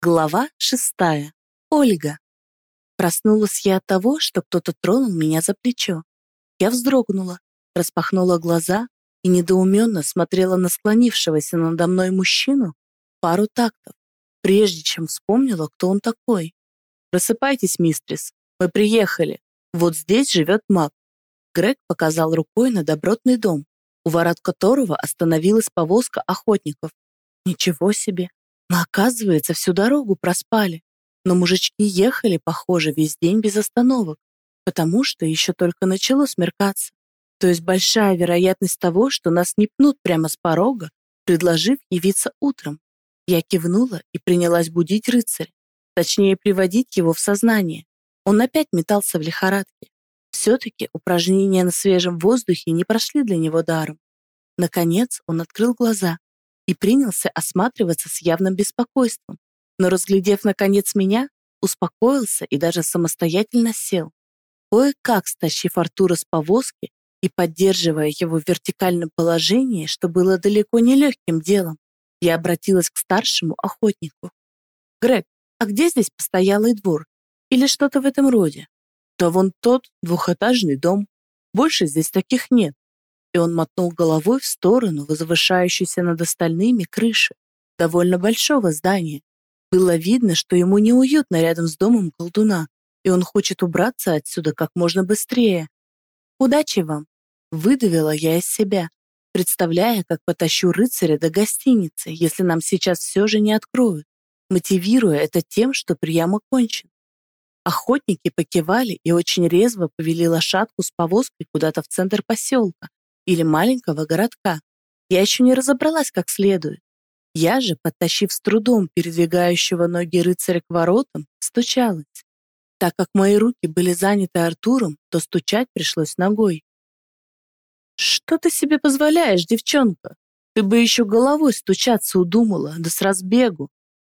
Глава шестая. Ольга. Проснулась я от того, что кто-то тронул меня за плечо. Я вздрогнула, распахнула глаза и недоуменно смотрела на склонившегося надо мной мужчину пару тактов, прежде чем вспомнила, кто он такой. «Просыпайтесь, мистрис, мы приехали. Вот здесь живет маг». Грег показал рукой на добротный дом, у ворот которого остановилась повозка охотников. Ничего себе! Мы, оказывается, всю дорогу проспали. Но мужички ехали, похоже, весь день без остановок, потому что еще только начало смеркаться. То есть большая вероятность того, что нас не пнут прямо с порога, предложив явиться утром. Я кивнула и принялась будить рыцаря, точнее приводить его в сознание. Он опять метался в лихорадке. Все-таки упражнения на свежем воздухе не прошли для него даром. Наконец он открыл глаза и принялся осматриваться с явным беспокойством, но, разглядев, наконец, меня, успокоился и даже самостоятельно сел. Кое-как стащив Артура с повозки и поддерживая его в вертикальном положении, что было далеко не легким делом, я обратилась к старшему охотнику. «Грег, а где здесь постоялый двор? Или что-то в этом роде?» «Да вон тот двухэтажный дом. Больше здесь таких нет и он мотнул головой в сторону возвышающейся над остальными крыши довольно большого здания. Было видно, что ему неуютно рядом с домом колдуна, и он хочет убраться отсюда как можно быстрее. «Удачи вам!» — выдавила я из себя, представляя, как потащу рыцаря до гостиницы, если нам сейчас все же не откроют, мотивируя это тем, что прием окончен. Охотники покивали и очень резво повели лошадку с повозкой куда-то в центр поселка, или маленького городка. Я еще не разобралась как следует. Я же, подтащив с трудом передвигающего ноги рыцаря к воротам, стучалась. Так как мои руки были заняты Артуром, то стучать пришлось ногой. «Что ты себе позволяешь, девчонка? Ты бы еще головой стучаться удумала, да с разбегу!»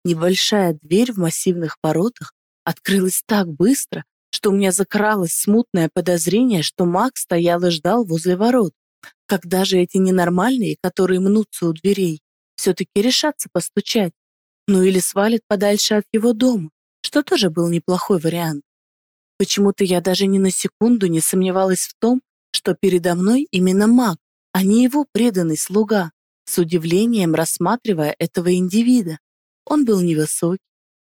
Небольшая дверь в массивных воротах открылась так быстро, что у меня закралось смутное подозрение, что маг стоял и ждал возле ворот. Когда же эти ненормальные, которые мнутся у дверей, все-таки решатся постучать? Ну или свалят подальше от его дома, что тоже был неплохой вариант. Почему-то я даже ни на секунду не сомневалась в том, что передо мной именно маг, а не его преданный слуга, с удивлением рассматривая этого индивида. Он был невысокий,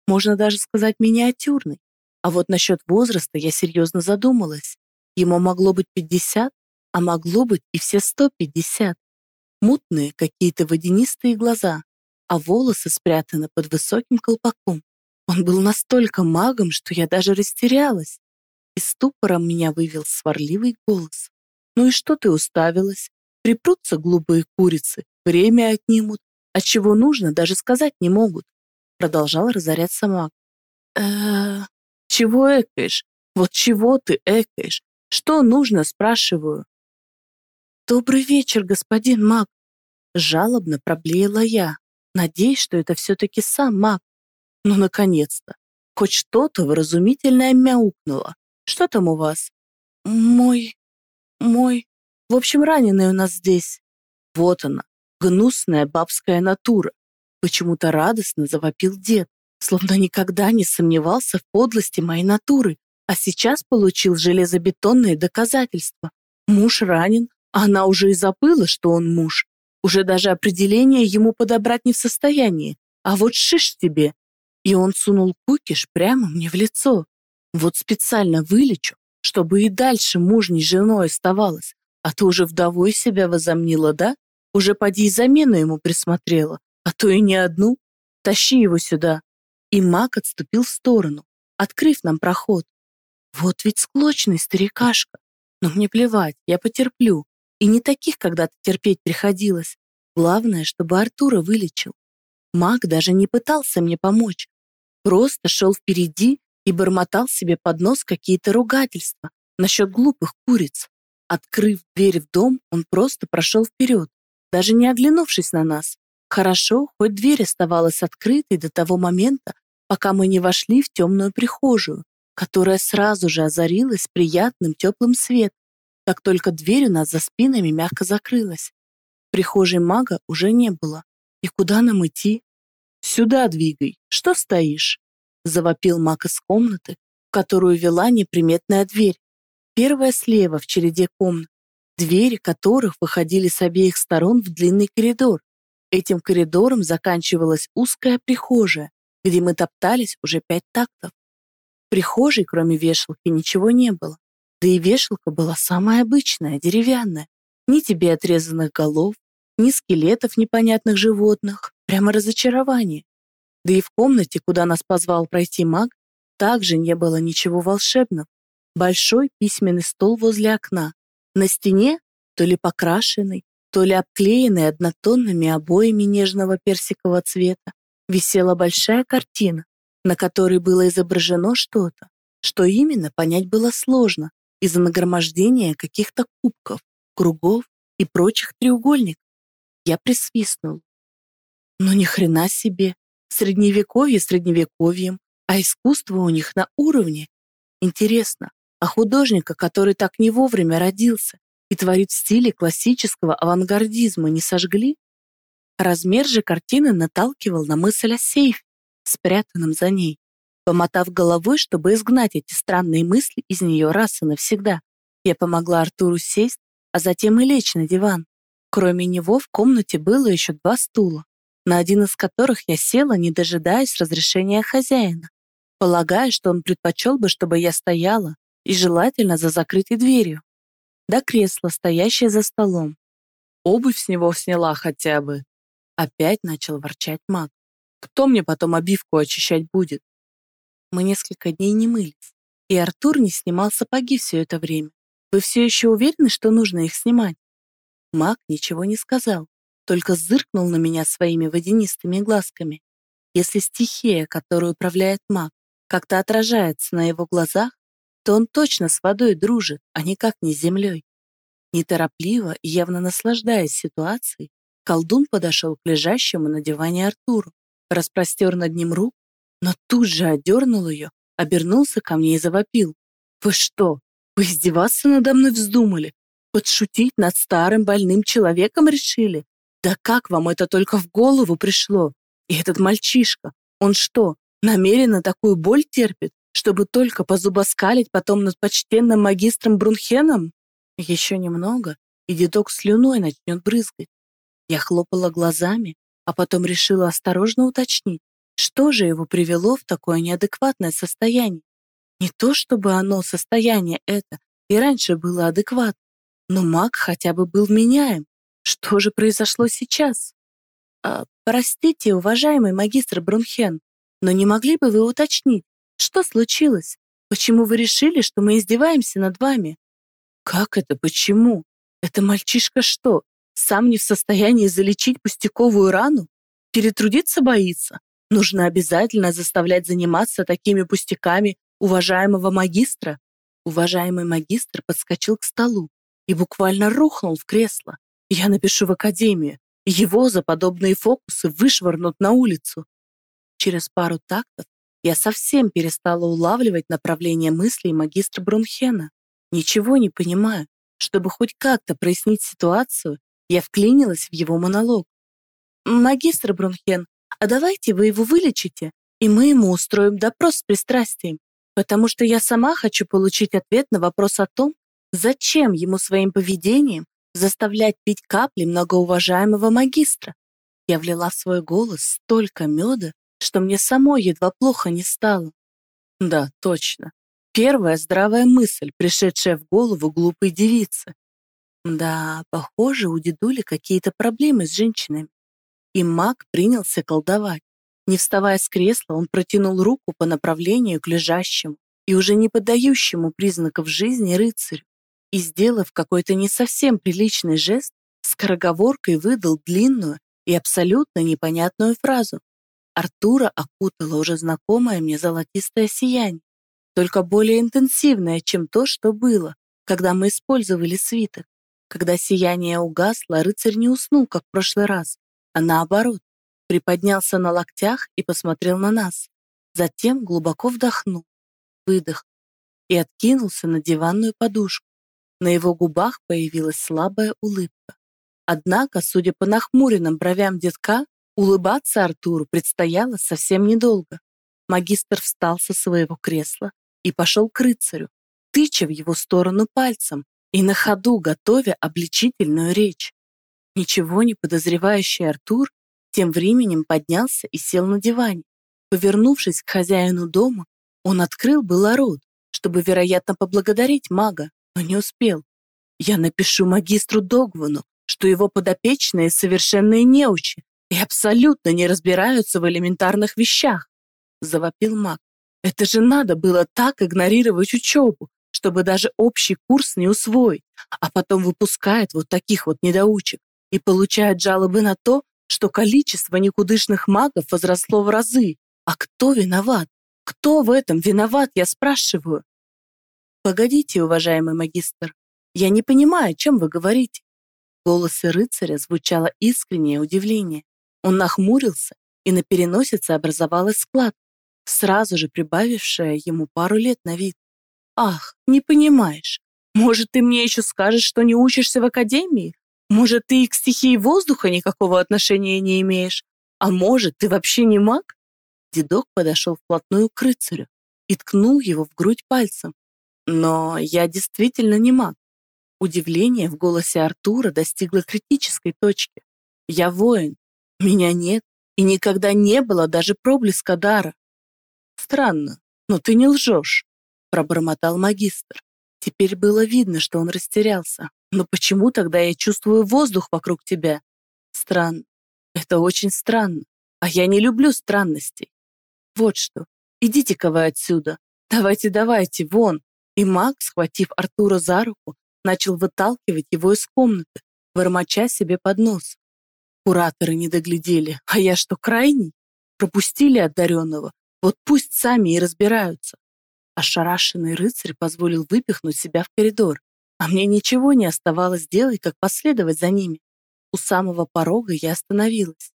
можно даже сказать миниатюрный. А вот насчет возраста я серьезно задумалась. Ему могло быть 50, а могло быть и все 150. Мутные какие-то водянистые глаза, а волосы спрятаны под высоким колпаком. Он был настолько магом, что я даже растерялась. И ступором меня вывел сварливый голос. «Ну и что ты уставилась? Припрутся глупые курицы, время отнимут, а чего нужно, даже сказать не могут». Продолжал разоряться маг. э чего экаешь? Вот чего ты экаешь? Что нужно, спрашиваю?» «Добрый вечер, господин маг!» Жалобно проблеяла я, надеясь, что это все-таки сам маг. Ну, наконец-то! Хоть что-то вразумительное мяукнуло. Что там у вас? Мой... мой... В общем, раненый у нас здесь. Вот она, гнусная бабская натура. Почему-то радостно завопил дед, словно никогда не сомневался в подлости моей натуры, а сейчас получил железобетонные доказательства. Муж ранен, она уже и забыла, что он муж. Уже даже определение ему подобрать не в состоянии. А вот шиш тебе. И он сунул кукиш прямо мне в лицо. Вот специально вылечу, чтобы и дальше мужней женой оставалась. А ты уже вдовой себя возомнила, да? Уже поди и замену ему присмотрела, а то и не одну. Тащи его сюда. И маг отступил в сторону, открыв нам проход. Вот ведь склочный старикашка. Но мне плевать, я потерплю. И не таких когда-то терпеть приходилось. Главное, чтобы Артура вылечил. Маг даже не пытался мне помочь. Просто шел впереди и бормотал себе под нос какие-то ругательства насчет глупых куриц. Открыв дверь в дом, он просто прошел вперед, даже не оглянувшись на нас. Хорошо, хоть дверь оставалась открытой до того момента, пока мы не вошли в темную прихожую, которая сразу же озарилась приятным теплым светом, как только дверь у нас за спинами мягко закрылась. Прихожей мага уже не было. И куда нам идти? Сюда двигай, что стоишь?» Завопил маг из комнаты, в которую вела неприметная дверь. Первая слева в череде комнат, двери которых выходили с обеих сторон в длинный коридор. Этим коридором заканчивалась узкая прихожая, где мы топтались уже пять тактов. В прихожей, кроме вешалки, ничего не было. Да и вешалка была самая обычная, деревянная. Ни тебе отрезанных голов, ни скелетов непонятных животных. Прямо разочарование. Да и в комнате, куда нас позвал пройти маг, также не было ничего волшебного. Большой письменный стол возле окна. На стене то ли покрашенный, то ли обклеенный однотонными обоями нежного персикового цвета, висела большая картина, на которой было изображено что-то. Что именно, понять было сложно из-за нагромождения каких-то кубков, кругов и прочих треугольников. Я присвистнул. Ну ни хрена себе, средневековье средневековьем, а искусство у них на уровне. Интересно, а художника, который так не вовремя родился и творит в стиле классического авангардизма, не сожгли? Размер же картины наталкивал на мысль о сейфе, спрятанном за ней. Помотав головой, чтобы изгнать эти странные мысли из нее раз и навсегда, я помогла Артуру сесть, а затем и лечь на диван. Кроме него в комнате было еще два стула, на один из которых я села, не дожидаясь разрешения хозяина, полагая, что он предпочел бы, чтобы я стояла, и желательно за закрытой дверью. До кресла, стоящее за столом. Обувь с него сняла хотя бы. Опять начал ворчать маг. Кто мне потом обивку очищать будет? Мы несколько дней не мылись, и Артур не снимал сапоги все это время. Вы все еще уверены, что нужно их снимать? Маг ничего не сказал, только зыркнул на меня своими водянистыми глазками. Если стихия, которую управляет маг, как-то отражается на его глазах, то он точно с водой дружит, а никак не с землей. Неторопливо и явно наслаждаясь ситуацией, колдун подошел к лежащему на диване Артуру, распростер над ним руку, но тут же отдернул ее, обернулся ко мне и завопил. «Вы что, вы издеваться надо мной вздумали? Подшутить над старым больным человеком решили? Да как вам это только в голову пришло? И этот мальчишка, он что, намеренно такую боль терпит, чтобы только позубоскалить потом над почтенным магистром Брунхеном? Еще немного, и дедок слюной начнет брызгать. Я хлопала глазами, а потом решила осторожно уточнить, что же его привело в такое неадекватное состояние. Не то чтобы оно, состояние это, и раньше было адекватно, но маг хотя бы был меняем. Что же произошло сейчас? А, простите, уважаемый магистр Брунхен, но не могли бы вы уточнить, что случилось? Почему вы решили, что мы издеваемся над вами? Как это почему? Это мальчишка что, сам не в состоянии залечить пустяковую рану? Перетрудиться боится? Нужно обязательно заставлять заниматься такими пустяками уважаемого магистра? Уважаемый магистр подскочил к столу и буквально рухнул в кресло. Я напишу в академию. Его за подобные фокусы вышвырнут на улицу. Через пару тактов я совсем перестала улавливать направление мыслей магистра Брунхена. Ничего не понимаю. Чтобы хоть как-то прояснить ситуацию, я вклинилась в его монолог. «Магистр Брунхен, а давайте вы его вылечите, и мы ему устроим допрос с пристрастием, потому что я сама хочу получить ответ на вопрос о том, зачем ему своим поведением заставлять пить капли многоуважаемого магистра. Я влила в свой голос столько меда, что мне самой едва плохо не стало. Да, точно. Первая здравая мысль, пришедшая в голову глупой девицы. Да, похоже, у дедули какие-то проблемы с женщинами. И маг принялся колдовать. Не вставая с кресла, он протянул руку по направлению к лежащему и уже не поддающему признаков жизни рыцарю и, сделав какой-то не совсем приличный жест, скороговоркой выдал длинную и абсолютно непонятную фразу. Артура окутала уже знакомое мне золотистое сияние, только более интенсивное, чем то, что было, когда мы использовали свиток. Когда сияние угасло, рыцарь не уснул, как в прошлый раз, а наоборот, приподнялся на локтях и посмотрел на нас. Затем глубоко вдохнул, выдох и откинулся на диванную подушку. На его губах появилась слабая улыбка. Однако, судя по нахмуренным бровям детка, Улыбаться Артуру предстояло совсем недолго. Магистр встал со своего кресла и пошел к рыцарю, тыча в его сторону пальцем и на ходу готовя обличительную речь. Ничего не подозревающий Артур тем временем поднялся и сел на диване. Повернувшись к хозяину дома, он открыл было рот, чтобы, вероятно, поблагодарить мага, но не успел. Я напишу магистру Догвану, что его подопечные совершенные неучи и абсолютно не разбираются в элементарных вещах, завопил маг. Это же надо было так игнорировать учебу, чтобы даже общий курс не усвоить, а потом выпускает вот таких вот недоучек и получает жалобы на то, что количество никудышных магов возросло в разы. А кто виноват? Кто в этом виноват, я спрашиваю? Погодите, уважаемый магистр, я не понимаю, о чем вы говорите. В голосе рыцаря звучало искреннее удивление. Он нахмурился, и на переносице образовалась складка, сразу же прибавившая ему пару лет на вид. «Ах, не понимаешь. Может, ты мне еще скажешь, что не учишься в академии? Может, ты и к стихии воздуха никакого отношения не имеешь? А может, ты вообще не маг?» Дедок подошел вплотную к рыцарю и ткнул его в грудь пальцем. «Но я действительно не маг». Удивление в голосе Артура достигло критической точки. «Я воин. Меня нет и никогда не было даже проблеска дара». «Странно, но ты не лжешь пробормотал магистр. Теперь было видно, что он растерялся. Но почему тогда я чувствую воздух вокруг тебя? Странно. Это очень странно. А я не люблю странностей. Вот что. Идите-ка вы отсюда. Давайте, давайте, вон. И маг, схватив Артура за руку, начал выталкивать его из комнаты, бормоча себе под нос. Кураторы не доглядели. А я что, крайний? Пропустили одаренного. Вот пусть сами и разбираются. Ошарашенный рыцарь позволил выпихнуть себя в коридор, а мне ничего не оставалось делать, как последовать за ними. У самого порога я остановилась.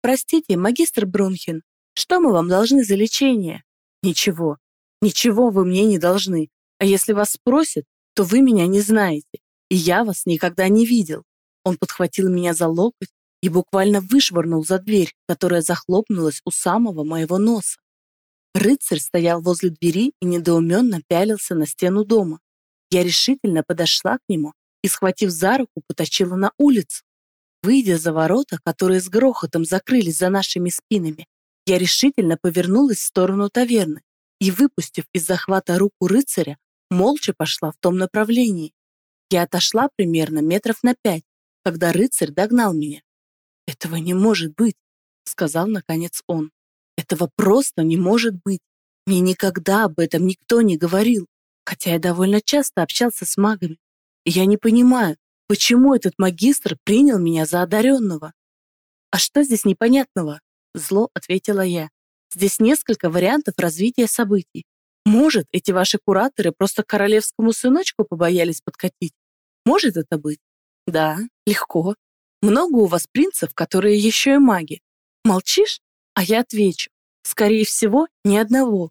«Простите, магистр Брунхен, что мы вам должны за лечение?» «Ничего. Ничего вы мне не должны. А если вас спросят, то вы меня не знаете, и я вас никогда не видел». Он подхватил меня за локоть и буквально вышвырнул за дверь, которая захлопнулась у самого моего носа. Рыцарь стоял возле двери и недоуменно пялился на стену дома. Я решительно подошла к нему и, схватив за руку, потащила на улицу. Выйдя за ворота, которые с грохотом закрылись за нашими спинами, я решительно повернулась в сторону таверны и, выпустив из захвата руку рыцаря, молча пошла в том направлении. Я отошла примерно метров на пять, когда рыцарь догнал меня. «Этого не может быть», — сказал наконец он. Этого просто не может быть. Мне никогда об этом никто не говорил, хотя я довольно часто общался с магами. И я не понимаю, почему этот магистр принял меня за одаренного. «А что здесь непонятного?» Зло ответила я. «Здесь несколько вариантов развития событий. Может, эти ваши кураторы просто королевскому сыночку побоялись подкатить? Может это быть? Да, легко. Много у вас принцев, которые еще и маги. Молчишь? А я отвечу. Скорее всего, ни одного.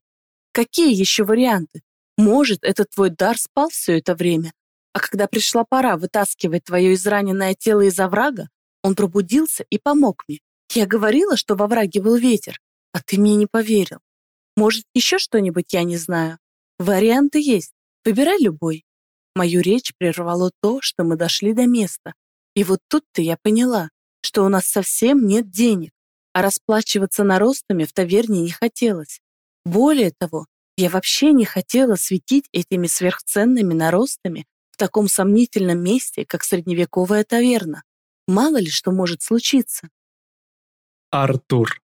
Какие еще варианты? Может, этот твой дар спал все это время, а когда пришла пора вытаскивать твое израненное тело из оврага, он пробудился и помог мне. Я говорила, что во враге был ветер, а ты мне не поверил. Может, еще что-нибудь я не знаю? Варианты есть. Выбирай любой. Мою речь прервало то, что мы дошли до места. И вот тут-то я поняла, что у нас совсем нет денег а расплачиваться наростами в таверне не хотелось. Более того, я вообще не хотела светить этими сверхценными наростами в таком сомнительном месте, как средневековая таверна. Мало ли что может случиться. Артур.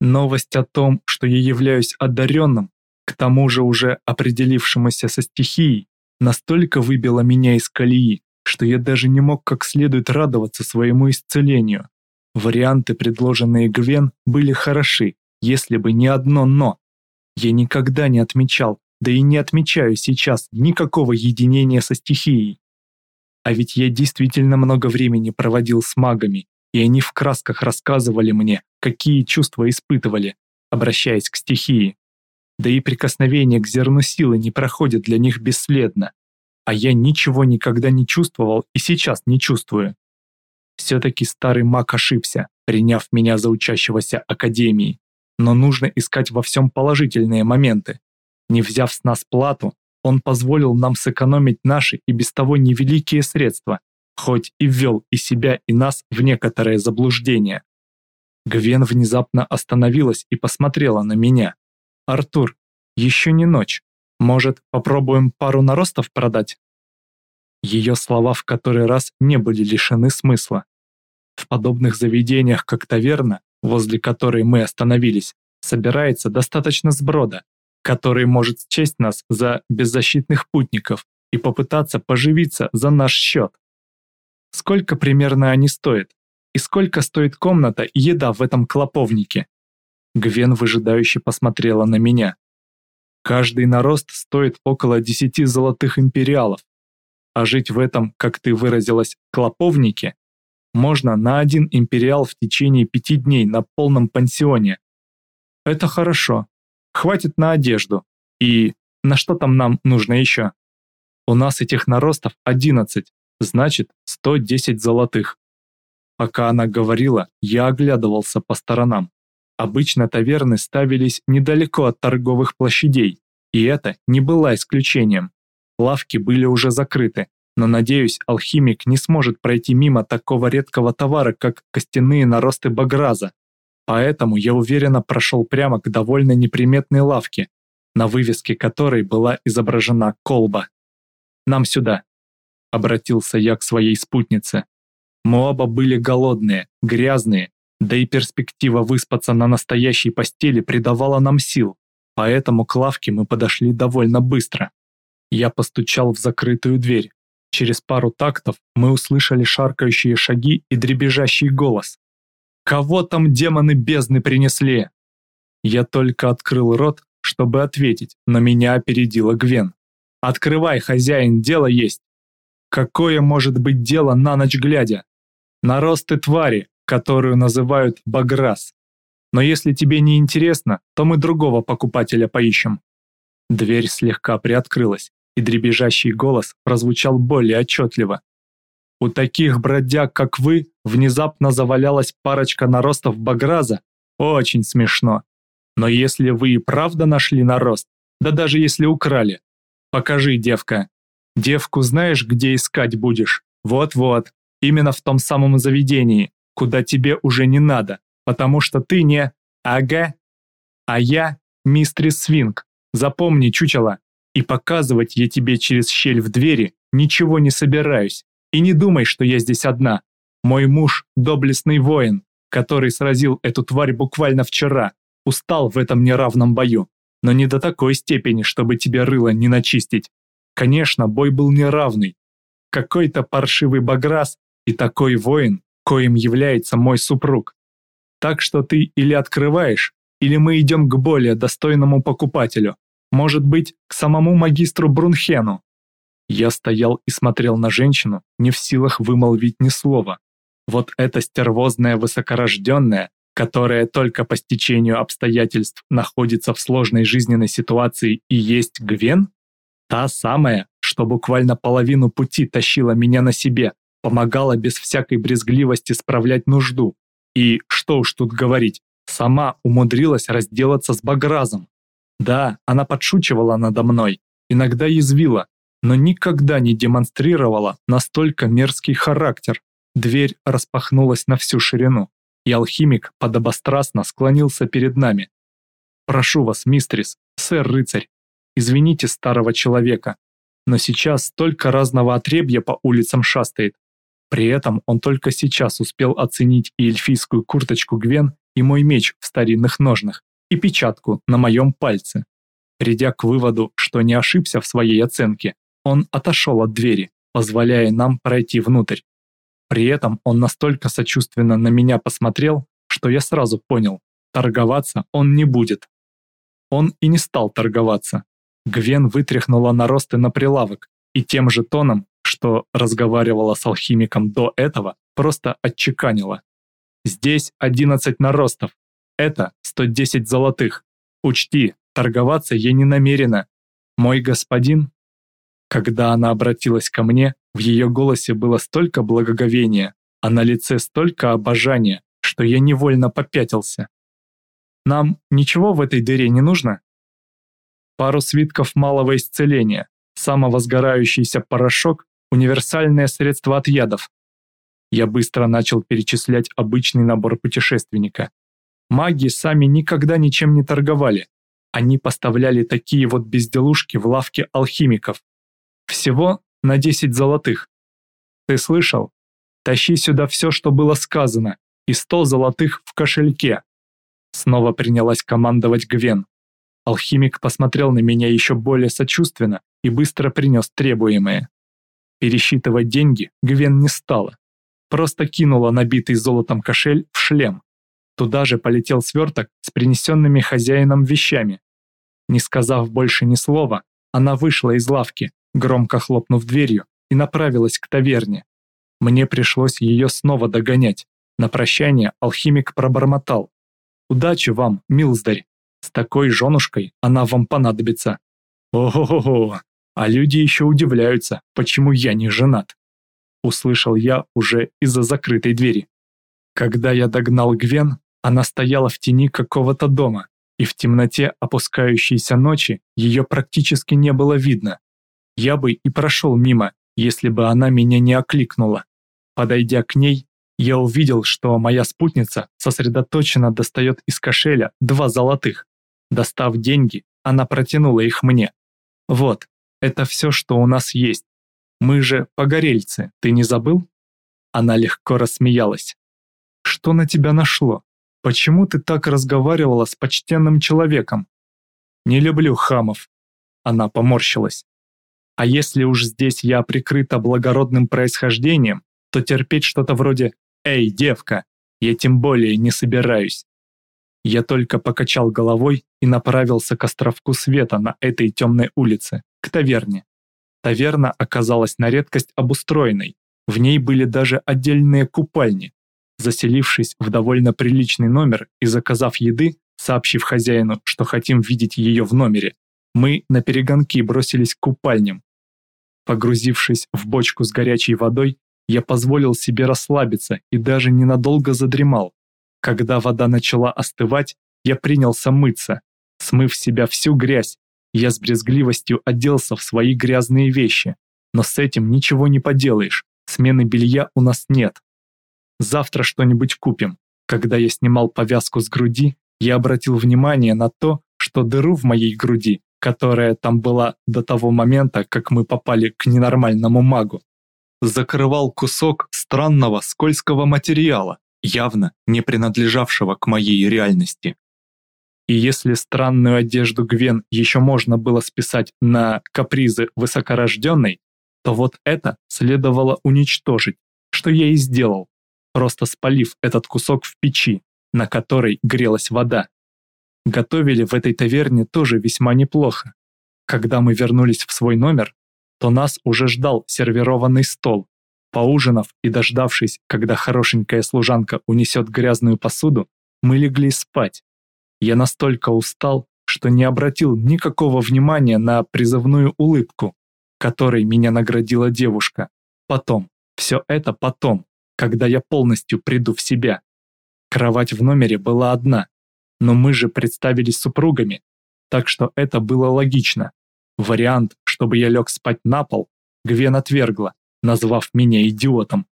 Новость о том, что я являюсь одаренным, к тому же уже определившемуся со стихией, настолько выбила меня из колеи, что я даже не мог как следует радоваться своему исцелению. Варианты, предложенные Гвен, были хороши, если бы не одно «но». Я никогда не отмечал, да и не отмечаю сейчас никакого единения со стихией. А ведь я действительно много времени проводил с магами, и они в красках рассказывали мне, какие чувства испытывали, обращаясь к стихии. Да и прикосновение к зерну силы не проходит для них бесследно. А я ничего никогда не чувствовал и сейчас не чувствую. Все-таки старый маг ошибся, приняв меня за учащегося Академии. Но нужно искать во всем положительные моменты. Не взяв с нас плату, он позволил нам сэкономить наши и без того невеликие средства, хоть и ввел и себя, и нас в некоторое заблуждение. Гвен внезапно остановилась и посмотрела на меня. «Артур, еще не ночь. Может, попробуем пару наростов продать?» Ее слова в который раз не были лишены смысла. В подобных заведениях, как таверна, возле которой мы остановились, собирается достаточно сброда, который может счесть нас за беззащитных путников и попытаться поживиться за наш счет. Сколько примерно они стоят? И сколько стоит комната и еда в этом клоповнике? Гвен выжидающе посмотрела на меня. Каждый нарост стоит около 10 золотых империалов, а жить в этом, как ты выразилась, клоповнике можно на один империал в течение пяти дней на полном пансионе. Это хорошо, Хватит на одежду. И на что там нам нужно еще? У нас этих наростов 11, значит 110 золотых. Пока она говорила, я оглядывался по сторонам. Обычно таверны ставились недалеко от торговых площадей, и это не было исключением. Лавки были уже закрыты, но, надеюсь, алхимик не сможет пройти мимо такого редкого товара, как костяные наросты баграза, Поэтому я уверенно прошел прямо к довольно неприметной лавке, на вывеске которой была изображена колба. «Нам сюда», — обратился я к своей спутнице. Мы оба были голодные, грязные, да и перспектива выспаться на настоящей постели придавала нам сил, поэтому к лавке мы подошли довольно быстро. Я постучал в закрытую дверь. Через пару тактов мы услышали шаркающие шаги и дребезжащий голос. Кого там демоны бездны принесли? Я только открыл рот, чтобы ответить, но меня опередила Гвен. «Открывай, хозяин, дело есть!» Какое может быть дело на ночь глядя? Наросты твари, которую называют Баграс. Но если тебе не интересно, то мы другого покупателя поищем. Дверь слегка приоткрылась, и дребезжащий голос прозвучал более отчетливо. У таких бродяг, как вы, внезапно завалялась парочка наростов баграза. Очень смешно. Но если вы и правда нашли нарост, да даже если украли, покажи, девка. Девку знаешь, где искать будешь? Вот-вот, именно в том самом заведении, куда тебе уже не надо, потому что ты не... Ага. А я мистрис Свинг. Запомни, чучело. И показывать я тебе через щель в двери ничего не собираюсь. И не думай, что я здесь одна. Мой муж – доблестный воин, который сразил эту тварь буквально вчера, устал в этом неравном бою, но не до такой степени, чтобы тебе рыло не начистить. Конечно, бой был неравный. Какой-то паршивый баграс и такой воин, коим является мой супруг. Так что ты или открываешь, или мы идем к более достойному покупателю. Может быть, к самому магистру Брунхену. Я стоял и смотрел на женщину, не в силах вымолвить ни слова. Вот эта стервозная высокорожденная, которая только по стечению обстоятельств находится в сложной жизненной ситуации и есть Гвен? Та самая, что буквально половину пути тащила меня на себе, помогала без всякой брезгливости справлять нужду. И, что уж тут говорить, сама умудрилась разделаться с Багразом. Да, она подшучивала надо мной, иногда язвила, но никогда не демонстрировала настолько мерзкий характер. Дверь распахнулась на всю ширину, и алхимик подобострастно склонился перед нами. «Прошу вас, мистрис, сэр-рыцарь, извините старого человека, но сейчас столько разного отребья по улицам шастает. При этом он только сейчас успел оценить и эльфийскую курточку Гвен, и мой меч в старинных ножнах, и печатку на моем пальце. Придя к выводу, что не ошибся в своей оценке, он отошел от двери, позволяя нам пройти внутрь. При этом он настолько сочувственно на меня посмотрел, что я сразу понял, торговаться он не будет. Он и не стал торговаться. Гвен вытряхнула наросты на прилавок и тем же тоном, что разговаривала с алхимиком до этого, просто отчеканила. Здесь 11 наростов. Это 110 золотых. Учти, торговаться я не намерена. Мой господин когда она обратилась ко мне, в ее голосе было столько благоговения, а на лице столько обожания, что я невольно попятился. Нам ничего в этой дыре не нужно? Пару свитков малого исцеления, самовозгорающийся порошок, универсальное средство от ядов. Я быстро начал перечислять обычный набор путешественника. Маги сами никогда ничем не торговали. Они поставляли такие вот безделушки в лавке алхимиков. Всего на 10 золотых. Ты слышал? Тащи сюда все, что было сказано, и 100 золотых в кошельке. Снова принялась командовать Гвен. Алхимик посмотрел на меня еще более сочувственно и быстро принес требуемое. Пересчитывать деньги Гвен не стала. Просто кинула набитый золотом кошель в шлем. Туда же полетел сверток с принесенными хозяином вещами. Не сказав больше ни слова, она вышла из лавки, громко хлопнув дверью, и направилась к таверне. Мне пришлось ее снова догонять. На прощание алхимик пробормотал. «Удачи вам, милздарь! С такой женушкой она вам понадобится!» «Ого-го! А люди еще удивляются, почему я не женат!» Услышал я уже из-за закрытой двери. Когда я догнал Гвен, она стояла в тени какого-то дома, и в темноте опускающейся ночи ее практически не было видно. Я бы и прошел мимо, если бы она меня не окликнула. Подойдя к ней, я увидел, что моя спутница сосредоточенно достает из кошеля два золотых. Достав деньги, она протянула их мне. «Вот, это все, что у нас есть. Мы же погорельцы, ты не забыл?» Она легко рассмеялась. «Что на тебя нашло? Почему ты так разговаривала с почтенным человеком?» «Не люблю хамов». Она поморщилась. А если уж здесь я прикрыта благородным происхождением, то терпеть что-то вроде «Эй, девка!» я тем более не собираюсь. Я только покачал головой и направился к островку света на этой темной улице, к таверне. Таверна оказалась на редкость обустроенной, в ней были даже отдельные купальни. Заселившись в довольно приличный номер и заказав еды, сообщив хозяину, что хотим видеть ее в номере, мы на перегонки бросились к купальням, Погрузившись в бочку с горячей водой, я позволил себе расслабиться и даже ненадолго задремал. Когда вода начала остывать, я принялся мыться. Смыв с себя всю грязь, я с брезгливостью оделся в свои грязные вещи. Но с этим ничего не поделаешь, смены белья у нас нет. Завтра что-нибудь купим. Когда я снимал повязку с груди, я обратил внимание на то, что дыру в моей груди которая там была до того момента, как мы попали к ненормальному магу, закрывал кусок странного скользкого материала, явно не принадлежавшего к моей реальности. И если странную одежду Гвен еще можно было списать на капризы высокорожденной, то вот это следовало уничтожить, что я и сделал, просто спалив этот кусок в печи, на которой грелась вода. Готовили в этой таверне тоже весьма неплохо. Когда мы вернулись в свой номер, то нас уже ждал сервированный стол. Поужинав и дождавшись, когда хорошенькая служанка унесет грязную посуду, мы легли спать. Я настолько устал, что не обратил никакого внимания на призывную улыбку, которой меня наградила девушка. Потом, все это потом, когда я полностью приду в себя. Кровать в номере была одна, но мы же представились супругами, так что это было логично. Вариант, чтобы я лег спать на пол, Гвен отвергла, назвав меня идиотом.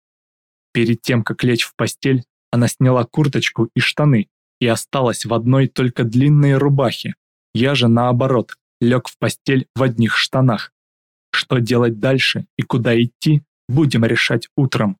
Перед тем, как лечь в постель, она сняла курточку и штаны и осталась в одной только длинной рубахе. Я же, наоборот, лег в постель в одних штанах. Что делать дальше и куда идти, будем решать утром.